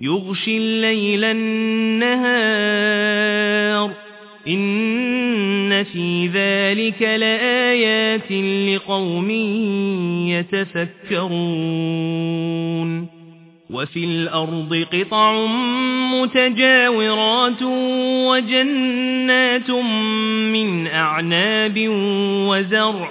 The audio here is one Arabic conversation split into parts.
يغشي الليل النهار. إن في ذلك لآيات لقوم يتفكرون. وفي الأرض قطع متجاورات وجنات من أعناب وزرع.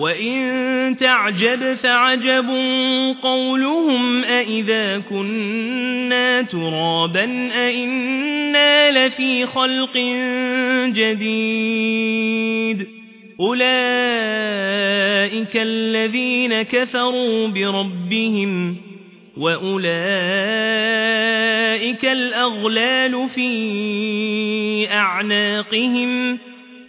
وإن تعجب فعجب قولهم أئذا كنا ترابا أئنا لفي خلق جديد أولئك الذين كفروا بربهم وأولئك الأغلال في أعناقهم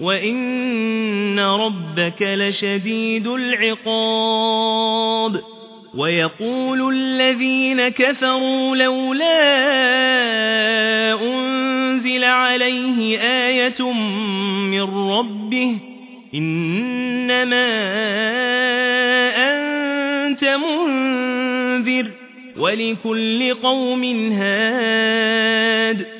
وإن ربك لشديد العقاب ويقول الذين كفروا لولا أنزل عليه آية من ربه إنما أنت منذر ولكل قوم هاد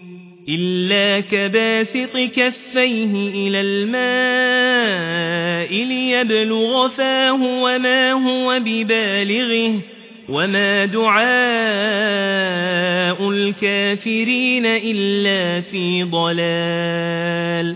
إلا كباسط كفيه إلى الماء ليبلغ فاه وما هو ببالغه وما دعاء الكافرين إلا في ضلال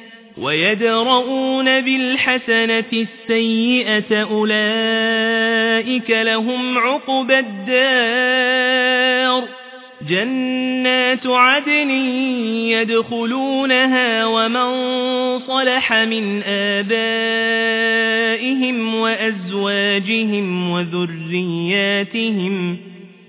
ويدرؤون بالحسنة السيئة أولئك لهم عقبى الدار. جنات عدن يدخلونها ومن صلح من آبائهم وأزواجهم وذرياتهم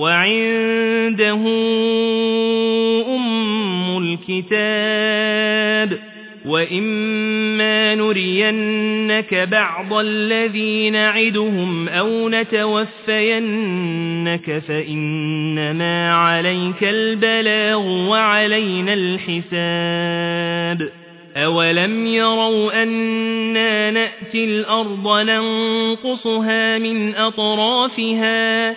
وعنده أم الكتاب وإما نرينك بعض الذين نعدهم أو نتوفينك فإنما عليك البلاغ وعلينا الحساب أولم يروا أنا نأتي الأرض ننقصها من أطرافها